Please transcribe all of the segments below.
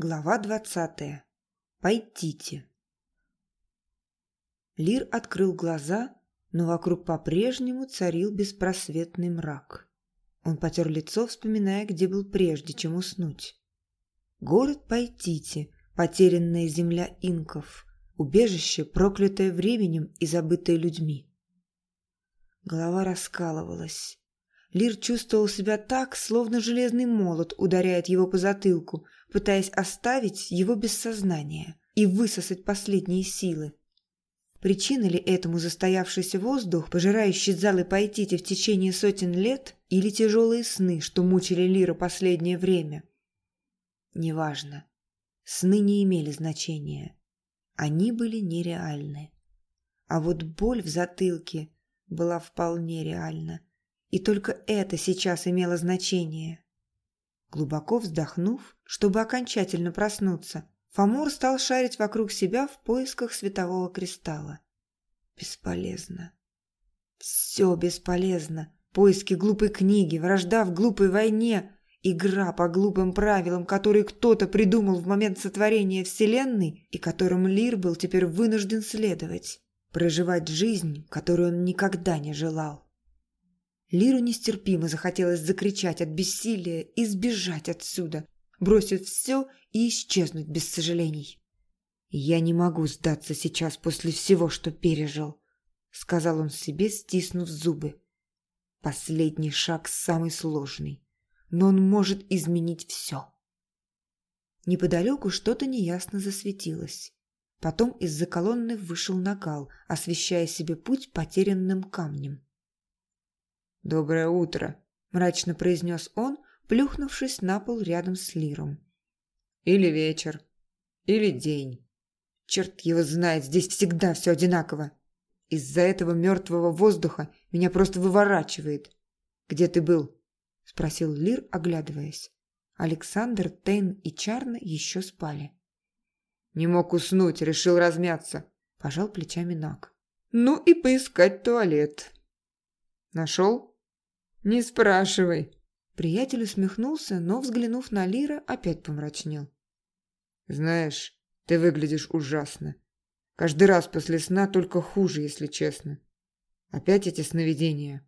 Глава двадцатая. Пойдите. Лир открыл глаза, но вокруг по-прежнему царил беспросветный мрак. Он потер лицо, вспоминая, где был прежде, чем уснуть. Город Пайтити, потерянная земля инков, убежище, проклятое временем и забытое людьми. Голова раскалывалась. Лир чувствовал себя так, словно железный молот ударяет его по затылку – пытаясь оставить его без сознания и высосать последние силы. Причина ли этому застоявшийся воздух, пожирающий залы Пайтити в течение сотен лет, или тяжелые сны, что мучили Лира последнее время? Неважно. Сны не имели значения. Они были нереальны. А вот боль в затылке была вполне реальна. И только это сейчас имело значение. Глубоко вздохнув, чтобы окончательно проснуться, Фомор стал шарить вокруг себя в поисках светового кристалла. Бесполезно. Все бесполезно. Поиски глупой книги, вражда в глупой войне, игра по глупым правилам, которые кто-то придумал в момент сотворения Вселенной и которым Лир был теперь вынужден следовать. Проживать жизнь, которую он никогда не желал. Лиру нестерпимо захотелось закричать от бессилия и сбежать отсюда, бросить все и исчезнуть без сожалений. «Я не могу сдаться сейчас после всего, что пережил», — сказал он себе, стиснув зубы. «Последний шаг самый сложный, но он может изменить все». Неподалеку что-то неясно засветилось. Потом из-за колонны вышел накал, освещая себе путь потерянным камнем. «Доброе утро», – мрачно произнес он, плюхнувшись на пол рядом с Лиром. «Или вечер, или день. Черт его знает, здесь всегда все одинаково. Из-за этого мертвого воздуха меня просто выворачивает. Где ты был?» – спросил Лир, оглядываясь. Александр, Тейн и Чарна еще спали. «Не мог уснуть, решил размяться», – пожал плечами Нак. «Ну и поискать туалет». «Нашел?» «Не спрашивай». Приятель усмехнулся, но, взглянув на Лира, опять помрачнел. «Знаешь, ты выглядишь ужасно. Каждый раз после сна только хуже, если честно. Опять эти сновидения».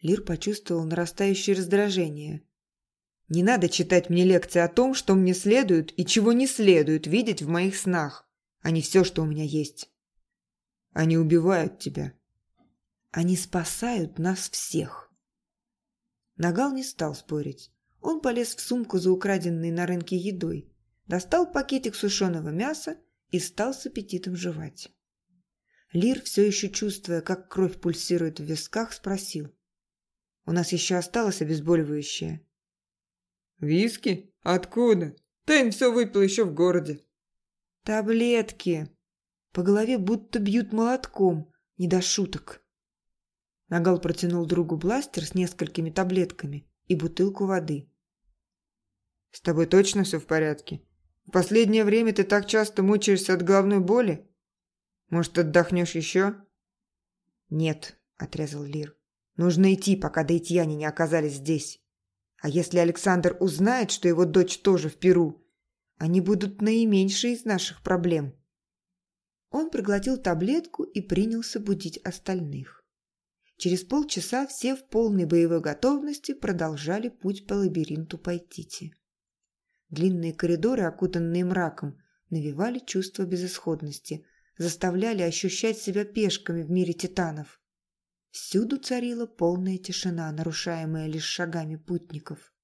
Лир почувствовал нарастающее раздражение. «Не надо читать мне лекции о том, что мне следует и чего не следует видеть в моих снах, а не все, что у меня есть». «Они убивают тебя». «Они спасают нас всех». Нагал не стал спорить. Он полез в сумку за украденной на рынке едой, достал пакетик сушеного мяса и стал с аппетитом жевать. Лир, все еще чувствуя, как кровь пульсирует в висках, спросил. «У нас еще осталось обезболивающее?» «Виски? Откуда? Тейн все выпил еще в городе». «Таблетки!» По голове будто бьют молотком, не до шуток. Нагал протянул другу бластер с несколькими таблетками и бутылку воды. «С тобой точно все в порядке? В последнее время ты так часто мучаешься от головной боли? Может, отдохнешь еще?» «Нет», — отрезал Лир. «Нужно идти, пока Дейтьяне не оказались здесь. А если Александр узнает, что его дочь тоже в Перу, они будут наименьшие из наших проблем». Он проглотил таблетку и принялся будить остальных. Через полчаса все в полной боевой готовности продолжали путь по лабиринту Пайтити. Длинные коридоры, окутанные мраком, навевали чувство безысходности, заставляли ощущать себя пешками в мире титанов. Всюду царила полная тишина, нарушаемая лишь шагами путников.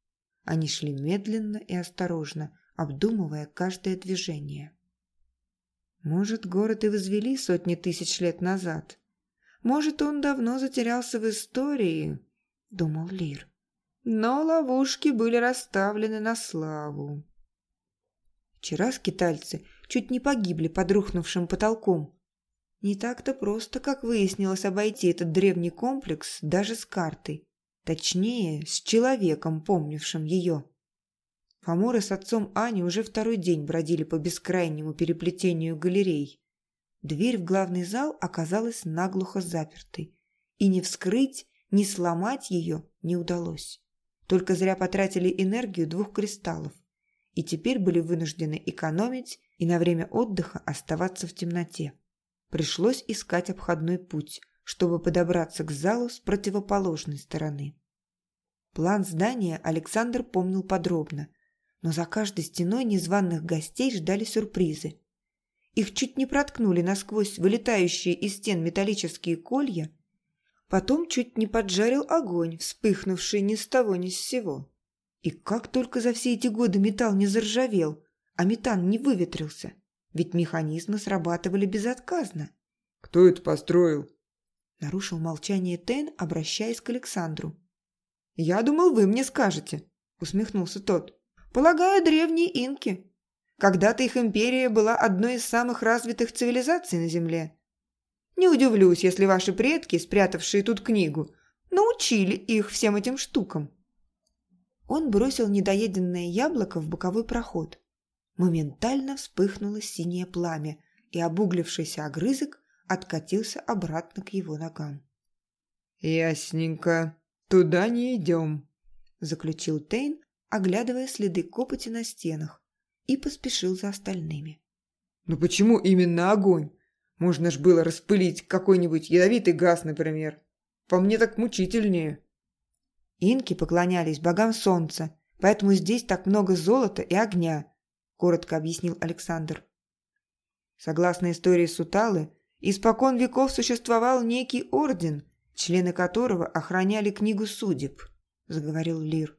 Они шли медленно и осторожно, обдумывая каждое движение. Может, город и возвели сотни тысяч лет назад – может, он давно затерялся в истории, думал Лир. Но ловушки были расставлены на славу. Вчера скитальцы чуть не погибли под рухнувшим потолком. Не так-то просто, как выяснилось, обойти этот древний комплекс даже с картой. Точнее, с человеком, помнившим ее. Фоморы с отцом Ани уже второй день бродили по бескрайнему переплетению галерей. Дверь в главный зал оказалась наглухо запертой, и ни вскрыть, ни сломать ее не удалось. Только зря потратили энергию двух кристаллов. и теперь были вынуждены экономить и на время отдыха оставаться в темноте. Пришлось искать обходной путь, чтобы подобраться к залу с противоположной стороны. План здания Александр помнил подробно, но за каждой стеной незваных гостей ждали сюрпризы. Их чуть не проткнули насквозь вылетающие из стен металлические колья, потом чуть не поджарил огонь, вспыхнувший ни с того ни с сего. И как только за все эти годы металл не заржавел, а метан не выветрился, ведь механизмы срабатывали безотказно. «Кто это построил?» Нарушил молчание Тейн, обращаясь к Александру. «Я думал, вы мне скажете», — усмехнулся тот. «Полагаю, древние инки. Когда-то их империя была одной из самых развитых цивилизаций на Земле. Не удивлюсь, если ваши предки, спрятавшие тут книгу, научили их всем этим штукам». Он бросил недоеденное яблоко в боковой проход. Моментально вспыхнуло синее пламя, и обуглившийся огрызок откатился обратно к его ногам. «Ясненько. Туда не идем», – заключил Тейн, оглядывая следы копоти на стенах, и поспешил за остальными. «Ну почему именно огонь? Можно ж было распылить какой-нибудь ядовитый газ, например. По мне так мучительнее». Инки поклонялись богам солнца, поэтому здесь так много золота и огня, коротко объяснил Александр. Согласно истории Суталы, Испокон веков существовал некий орден, члены которого охраняли книгу судеб, заговорил Лир.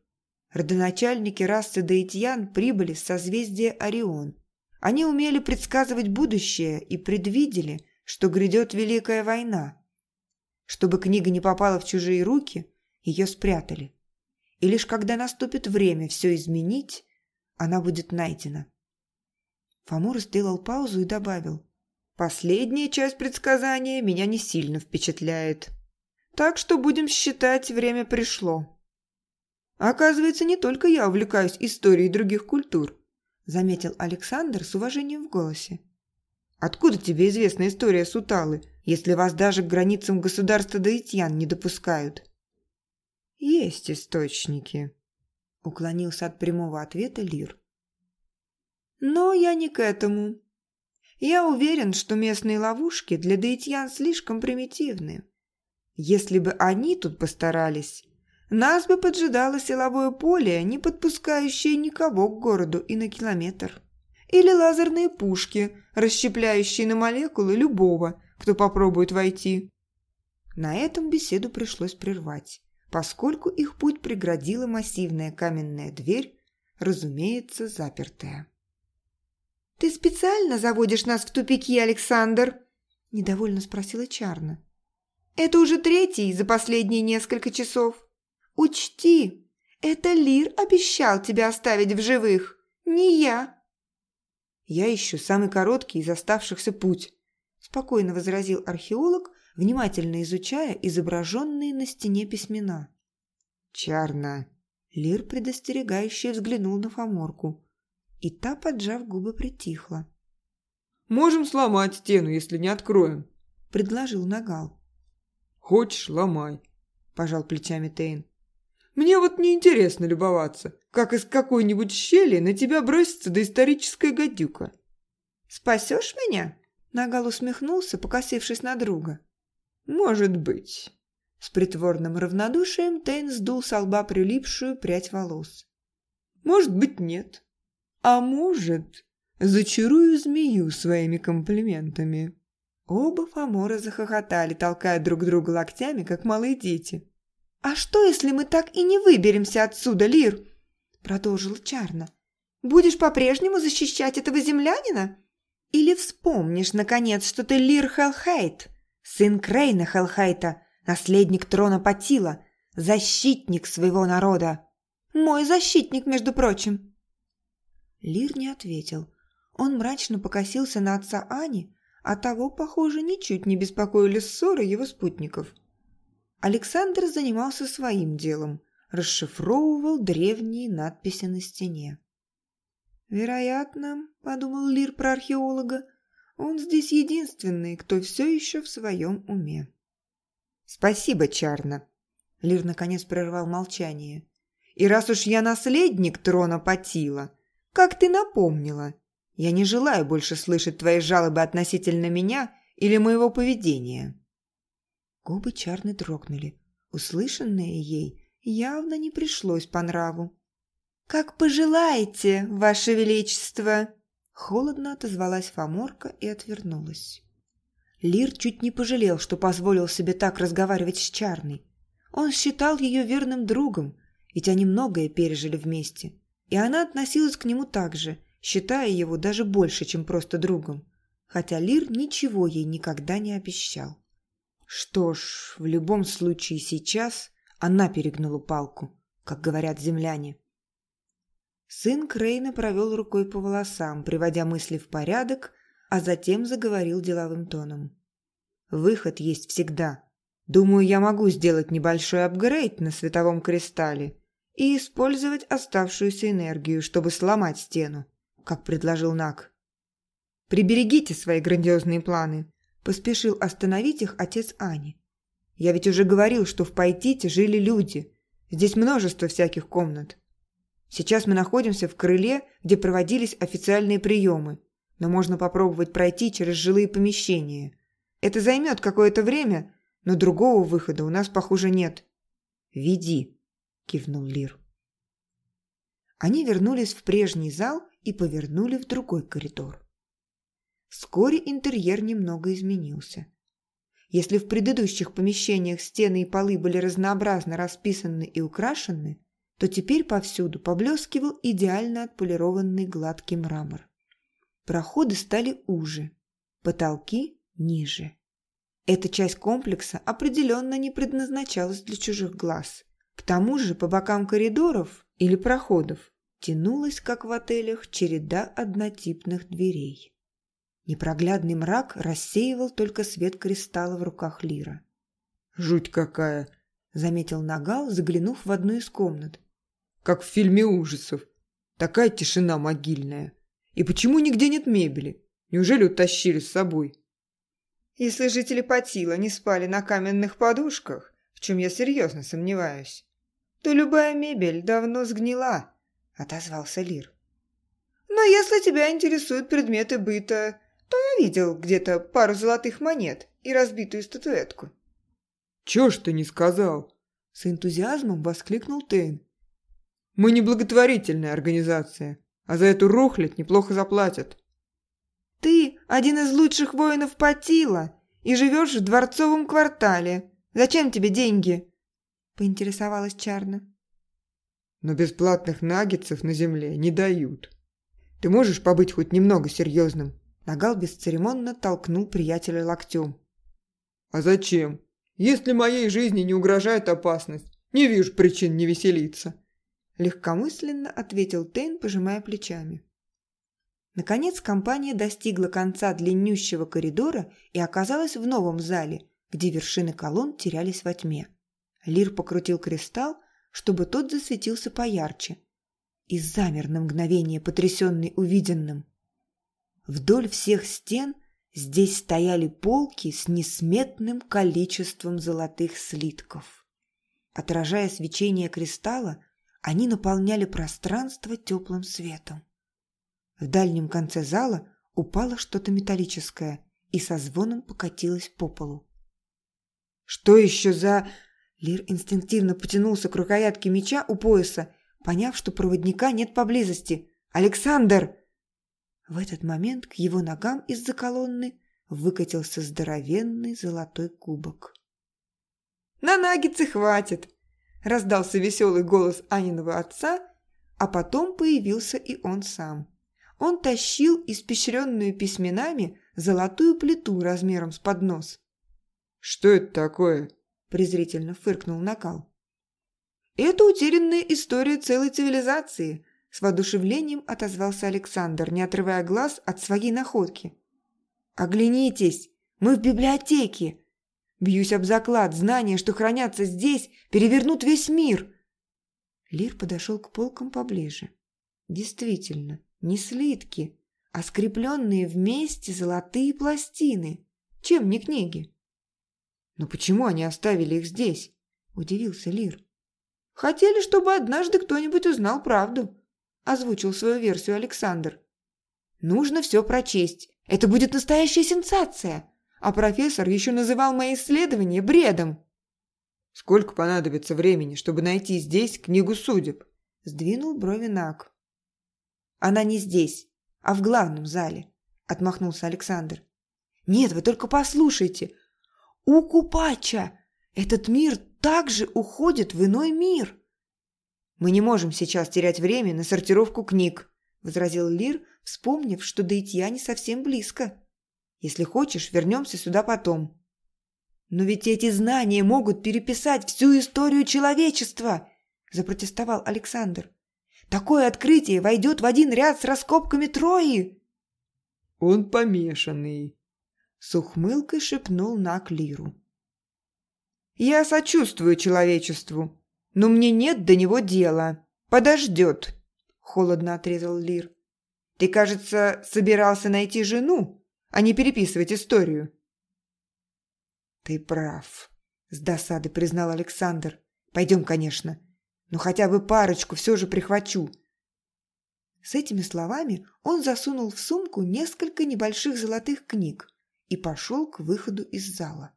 Родоначальники расы Даитьян прибыли с созвездия Орион. Они умели предсказывать будущее и предвидели, что грядет Великая война. Чтобы книга не попала в чужие руки, ее спрятали. И лишь когда наступит время все изменить, она будет найдена. Фомор сделал паузу и добавил. Последняя часть предсказания меня не сильно впечатляет. Так что будем считать, время пришло. Оказывается, не только я увлекаюсь историей других культур, заметил Александр с уважением в голосе. Откуда тебе известна история Суталы, если вас даже к границам государства Даитьян не допускают? Есть источники, уклонился от прямого ответа Лир. Но я не к этому. Я уверен, что местные ловушки для даитьян слишком примитивны. Если бы они тут постарались, нас бы поджидало силовое поле, не подпускающее никого к городу и на километр. Или лазерные пушки, расщепляющие на молекулы любого, кто попробует войти. На этом беседу пришлось прервать, поскольку их путь преградила массивная каменная дверь, разумеется, запертая. «Ты специально заводишь нас в тупики, Александр?» – недовольно спросила Чарна. «Это уже третий за последние несколько часов. Учти, это Лир обещал тебя оставить в живых, не я». «Я ищу самый короткий из оставшихся путь», – спокойно возразил археолог, внимательно изучая изображенные на стене письмена. «Чарна!» Лир предостерегающе взглянул на Фоморку и та, поджав губы, притихла. «Можем сломать стену, если не откроем», – предложил Нагал. «Хочешь, ломай», – пожал плечами Тейн. «Мне вот неинтересно любоваться, как из какой-нибудь щели на тебя бросится доисторическая гадюка». «Спасешь меня?» – Нагал усмехнулся, покосившись на друга. «Может быть». С притворным равнодушием Тейн сдул с лба прилипшую прядь волос. «Может быть, нет. А может, зачарую змею своими комплиментами». Оба Фомора захохотали, толкая друг друга локтями, как малые дети. «А что, если мы так и не выберемся отсюда, Лир?» Продолжила Чарна. «Будешь по-прежнему защищать этого землянина? Или вспомнишь, наконец, что ты Лир Хелхейт, сын Крейна Хелхейта, наследник трона Патила, защитник своего народа? Мой защитник, между прочим!» Лир не ответил. Он мрачно покосился на отца Ани, а того, похоже, ничуть не беспокоили ссоры его спутников. Александр занимался своим делом, расшифровывал древние надписи на стене. «Вероятно, — подумал Лир про археолога, — он здесь единственный, кто все еще в своем уме». «Спасибо, Чарна!» Лир наконец прервал молчание. «И раз уж я наследник трона Патила, как ты напомнила. Я не желаю больше слышать твои жалобы относительно меня или моего поведения». Губы Чарны дрогнули. Услышанное ей явно не пришлось по нраву. «Как пожелаете, Ваше Величество!» Холодно отозвалась Фоморка и отвернулась. Лир чуть не пожалел, что позволил себе так разговаривать с Чарной. Он считал ее верным другом, ведь они многое пережили вместе. И она относилась к нему так же, считая его даже больше, чем просто другом. Хотя Лир ничего ей никогда не обещал. Что ж, в любом случае сейчас она перегнула палку, как говорят земляне. Сын Крейна провел рукой по волосам, приводя мысли в порядок, а затем заговорил деловым тоном. «Выход есть всегда. Думаю, я могу сделать небольшой апгрейд на световом кристалле и использовать оставшуюся энергию, чтобы сломать стену, как предложил Нак. Приберегите свои грандиозные планы», – поспешил остановить их отец Ани. «Я ведь уже говорил, что в Пайтите жили люди. Здесь множество всяких комнат. Сейчас мы находимся в крыле, где проводились официальные приемы, но можно попробовать пройти через жилые помещения. Это займет какое-то время, но другого выхода у нас, похоже, нет. «Веди», – кивнул Лир. Они вернулись в прежний зал и повернули в другой коридор. Вскоре интерьер немного изменился. Если в предыдущих помещениях стены и полы были разнообразно расписаны и украшены, то теперь повсюду поблескивал идеально отполированный гладкий мрамор. Проходы стали уже, потолки ниже. Эта часть комплекса определенно не предназначалась для чужих глаз. К тому же по бокам коридоров или проходов тянулась, как в отелях, череда однотипных дверей. Непроглядный мрак рассеивал только свет кристалла в руках Лира. «Жуть какая!» – заметил Нагал, заглянув в одну из комнат как в фильме ужасов. Такая тишина могильная. И почему нигде нет мебели? Неужели утащили с собой? Если жители Патила не спали на каменных подушках, в чем я серьезно сомневаюсь, то любая мебель давно сгнила, — отозвался Лир. Но если тебя интересуют предметы быта, то я видел где-то пару золотых монет и разбитую статуэтку. «Чё ж ты не сказал?» С энтузиазмом воскликнул Тейн. Мы не благотворительная организация, а за эту рухлядь неплохо заплатят. Ты один из лучших воинов Патила и живешь в дворцовом квартале. Зачем тебе деньги? Поинтересовалась Чарна. Но бесплатных наггетсов на земле не дают. Ты можешь побыть хоть немного серьезным? Нагал бесцеремонно толкнул приятеля локтем. А зачем? Если моей жизни не угрожает опасность, не вижу причин не веселиться. Легкомысленно ответил Тейн, пожимая плечами. Наконец компания достигла конца длиннющего коридора и оказалась в новом зале, где вершины колонн терялись во тьме. Лир покрутил кристалл, чтобы тот засветился поярче, и замер на мгновение, потрясенный увиденным. Вдоль всех стен здесь стояли полки с несметным количеством золотых слитков. Отражая свечение кристалла, они наполняли пространство теплым светом. В дальнем конце зала упало что-то металлическое и со звоном покатилось по полу. «Что еще за...» Лир инстинктивно потянулся к рукоятке меча у пояса, поняв, что проводника нет поблизости. «Александр!» В этот момент к его ногам из-за колонны выкатился здоровенный золотой кубок. «На нагицы хватит!» Раздался веселый голос Аниного отца, а потом появился и он сам. Он тащил испещренную письменами золотую плиту размером с поднос. «Что это такое?» – презрительно фыркнул Накал. «Это утерянная история целой цивилизации», – с воодушевлением отозвался Александр, не отрывая глаз от своей находки. «Оглянитесь, мы в библиотеке. Бьюсь об заклад, знания, что хранятся здесь, перевернут весь мир. Лир подошел к полкам поближе. Действительно, не слитки, а скрепленные вместе золотые пластины. Чем не книги? Но почему они оставили их здесь? Удивился Лир. Хотели, чтобы однажды кто-нибудь узнал правду, озвучил свою версию Александр. «Нужно все прочесть. Это будет настоящая сенсация. А профессор еще называл мои исследования бредом». «Сколько понадобится времени, чтобы найти здесь книгу судеб?» Сдвинул брови Нак. «Она не здесь, а в главном зале», – отмахнулся Александр. «Нет, вы только послушайте. У Купача этот мир также уходит в иной мир». «Мы не можем сейчас терять время на сортировку книг», – возразил Лир, вспомнив, что до Итья не совсем близко. «Если хочешь, вернемся сюда потом». «Но ведь эти знания могут переписать всю историю человечества!» – запротестовал Александр. «Такое открытие войдет в один ряд с раскопками Трои!» «Он помешанный!» – с ухмылкой шепнул на Клиру. «Я сочувствую человечеству, но мне нет до него дела. Подождет!» – холодно отрезал Лир. «Ты, кажется, собирался найти жену, а не переписывать историю». «Ты прав», – с досады признал Александр. «Пойдем, конечно, но хотя бы парочку все же прихвачу». С этими словами он засунул в сумку несколько небольших золотых книг и пошел к выходу из зала.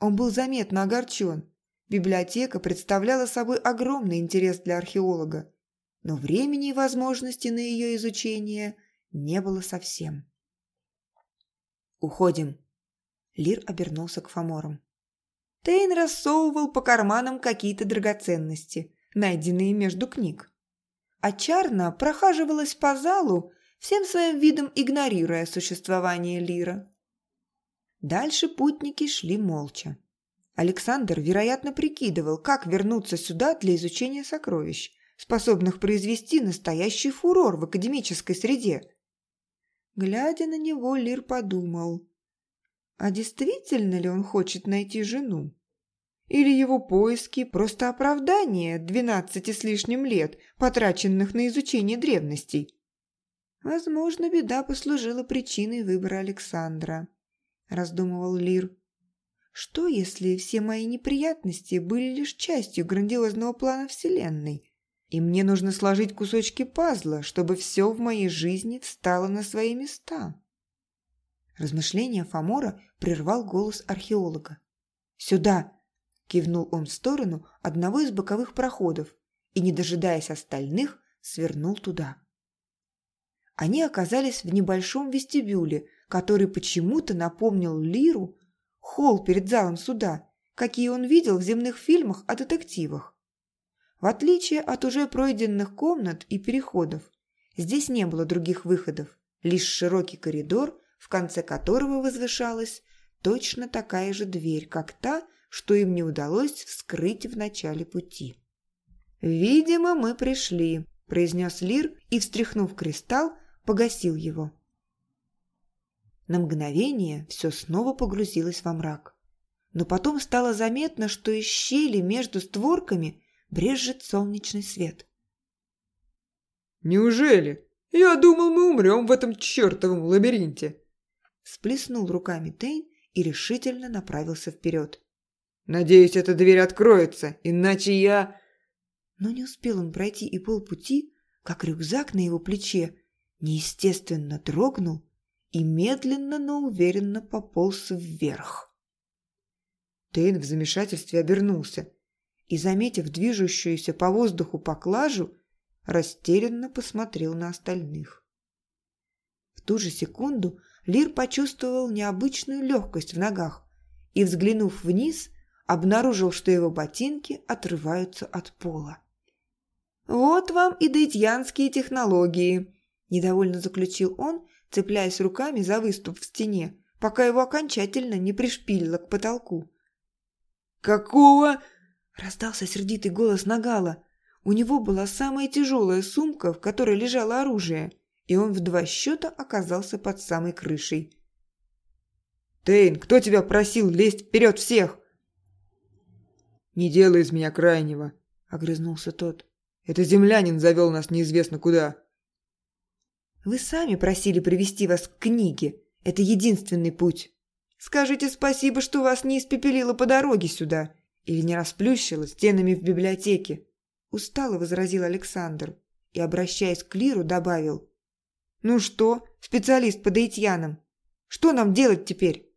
Он был заметно огорчен. Библиотека представляла собой огромный интерес для археолога, но времени и возможности на ее изучение не было совсем. «Уходим», Лир обернулся к Фоморам. Тейн рассовывал по карманам какие-то драгоценности, найденные между книг. А Чарна прохаживалась по залу, всем своим видом игнорируя существование Лира. Дальше путники шли молча. Александр, вероятно, прикидывал, как вернуться сюда для изучения сокровищ, способных произвести настоящий фурор в академической среде. Глядя на него, Лир подумал, а действительно ли он хочет найти жену? Или его поиски – просто оправдание двенадцати с лишним лет, потраченных на изучение древностей? Возможно, беда послужила причиной выбора Александра, раздумывал Лир. Что, если все мои неприятности были лишь частью грандиозного плана Вселенной, и мне нужно сложить кусочки пазла, чтобы все в моей жизни встало на свои места? Размышления Фомора прервал голос археолога. «Сюда!» – кивнул он в сторону одного из боковых проходов и, не дожидаясь остальных, свернул туда. Они оказались в небольшом вестибюле, который почему-то напомнил Лиру холл перед залом суда, какие он видел в земных фильмах о детективах. В отличие от уже пройденных комнат и переходов, здесь не было других выходов, лишь широкий коридор в конце которого возвышалась точно такая же дверь, как та, что им не удалось вскрыть в начале пути. «Видимо, мы пришли», – произнес Лир и, встряхнув кристалл, погасил его. На мгновение все снова погрузилось во мрак. Но потом стало заметно, что из щели между створками брежет солнечный свет. «Неужели? Я думал, мы умрем в этом чертовом лабиринте!» Сплеснул руками Тейн и решительно направился вперед. «Надеюсь, эта дверь откроется, иначе я...» Но не успел он пройти и полпути, как рюкзак на его плече неестественно дрогнул и медленно, но уверенно пополз вверх. Тейн в замешательстве обернулся и, заметив движущуюся по воздуху поклажу, растерянно посмотрел на остальных. В ту же секунду Лир почувствовал необычную легкость в ногах и, взглянув вниз, обнаружил, что его ботинки отрываются от пола. «Вот вам и дейтьянские технологии», – недовольно заключил он, цепляясь руками за выступ в стене, пока его окончательно не пришпилило к потолку. «Какого?» – раздался сердитый голос Нагала. У него была самая тяжелая сумка, в которой лежало оружие – и он в два счета оказался под самой крышей. «Тейн, кто тебя просил лезть вперед всех?» «Не делай из меня крайнего», — огрызнулся тот. «Это землянин завел нас неизвестно куда». «Вы сами просили привести вас к книге. Это единственный путь. Скажите спасибо, что вас не испепелило по дороге сюда или не расплющило стенами в библиотеке», — устало возразил Александр и, обращаясь к Лиру, добавил. «Ну что, специалист по дейтьянам, что нам делать теперь?»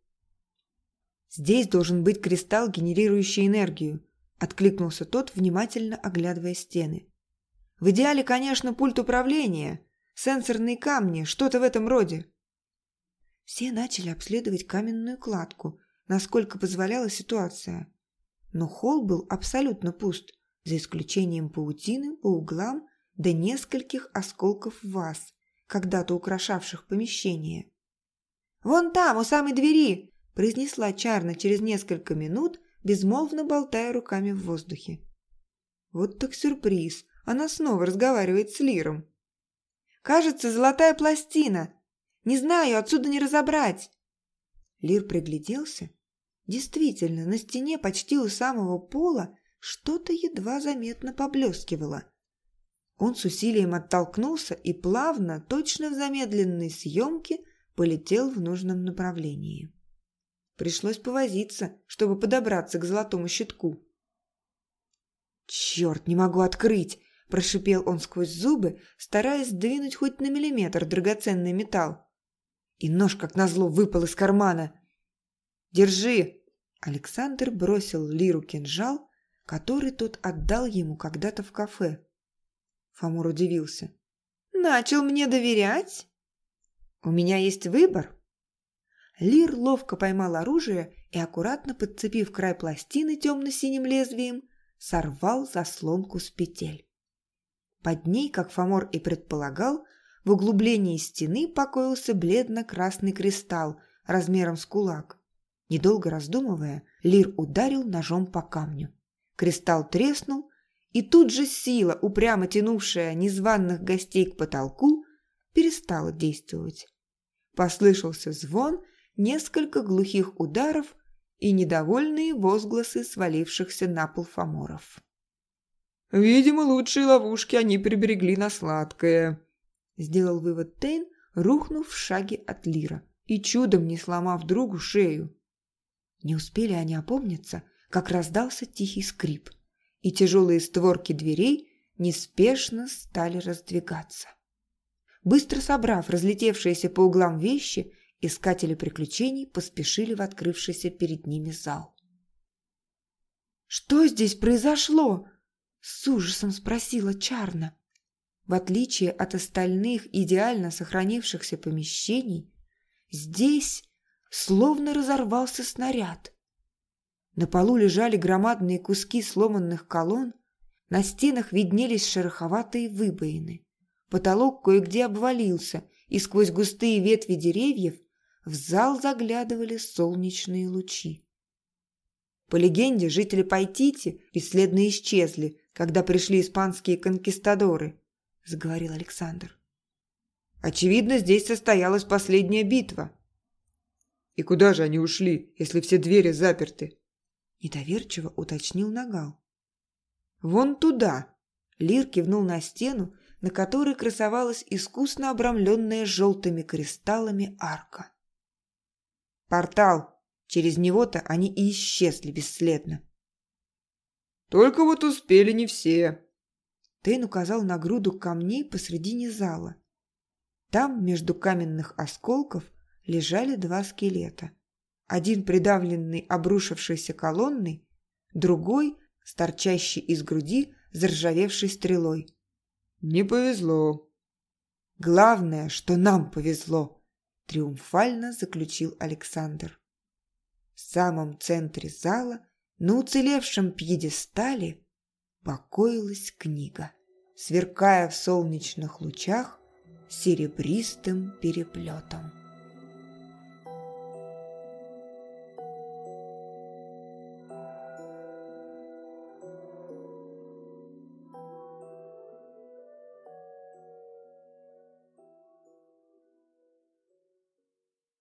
«Здесь должен быть кристалл, генерирующий энергию», – откликнулся тот, внимательно оглядывая стены. «В идеале, конечно, пульт управления, сенсорные камни, что-то в этом роде». Все начали обследовать каменную кладку, насколько позволяла ситуация. Но холл был абсолютно пуст, за исключением паутины по углам до нескольких осколков ваз, когда-то украшавших помещение. «Вон там, у самой двери!» – произнесла Чарна через несколько минут, безмолвно болтая руками в воздухе. Вот так сюрприз! Она снова разговаривает с Лиром. «Кажется, золотая пластина! Не знаю, отсюда не разобрать!» Лир пригляделся. Действительно, на стене почти у самого пола что-то едва заметно поблескивало. Он с усилием оттолкнулся и плавно, точно в замедленной съемке, полетел в нужном направлении. Пришлось повозиться, чтобы подобраться к золотому щитку. «Черт, не могу открыть!» – прошипел он сквозь зубы, стараясь сдвинуть хоть на миллиметр драгоценный металл. И нож, как назло, выпал из кармана. «Держи!» Александр бросил Лиру кинжал, который тот отдал ему когда-то в кафе. Фомор удивился. «Начал мне доверять?» «У меня есть выбор». Лир ловко поймал оружие и, аккуратно подцепив край пластины темно-синим лезвием, сорвал заслонку с петель. Под ней, как Фомор и предполагал, в углублении стены покоился бледно-красный кристалл размером с кулак. Недолго раздумывая, Лир ударил ножом по камню. Кристалл треснул, и тут же сила, упрямо тянувшая незваных гостей к потолку, перестала действовать. Послышался звон, несколько глухих ударов и недовольные возгласы свалившихся на пол фаморов. «Видимо, лучшие ловушки они приберегли на сладкое», — сделал вывод Тейн, рухнув в шаге от Лира и чудом не сломав другу шею. Не успели они опомниться, как раздался тихий скрип и тяжелые створки дверей неспешно стали раздвигаться. Быстро собрав разлетевшиеся по углам вещи, искатели приключений поспешили в открывшийся перед ними зал. «Что здесь произошло?» – с ужасом спросила Чарна. В отличие от остальных идеально сохранившихся помещений, здесь словно разорвался снаряд – на полу лежали громадные куски сломанных колонн, на стенах виднелись шероховатые выбоины. Потолок кое-где обвалился, и сквозь густые ветви деревьев в зал заглядывали солнечные лучи. По легенде, жители Пайтити бесследно исчезли, когда пришли испанские конкистадоры, заговорил Александр. Очевидно, здесь состоялась последняя битва. И куда же они ушли, если все двери заперты? Недоверчиво уточнил Нагал. «Вон туда!» Лир кивнул на стену, на которой красовалась искусно обрамленная желтыми кристаллами арка. «Портал! Через него-то они и исчезли бесследно!» «Только вот успели не все!» Тейн указал на груду камней посредине зала. Там, между каменных осколков, лежали два скелета. Один придавленный обрушившейся колонной, другой с торчащей из груди заржавевшей стрелой. «Не повезло». «Главное, что нам повезло», – триумфально заключил Александр. В самом центре зала, на уцелевшем пьедестале, покоилась книга, сверкая в солнечных лучах серебристым переплетом.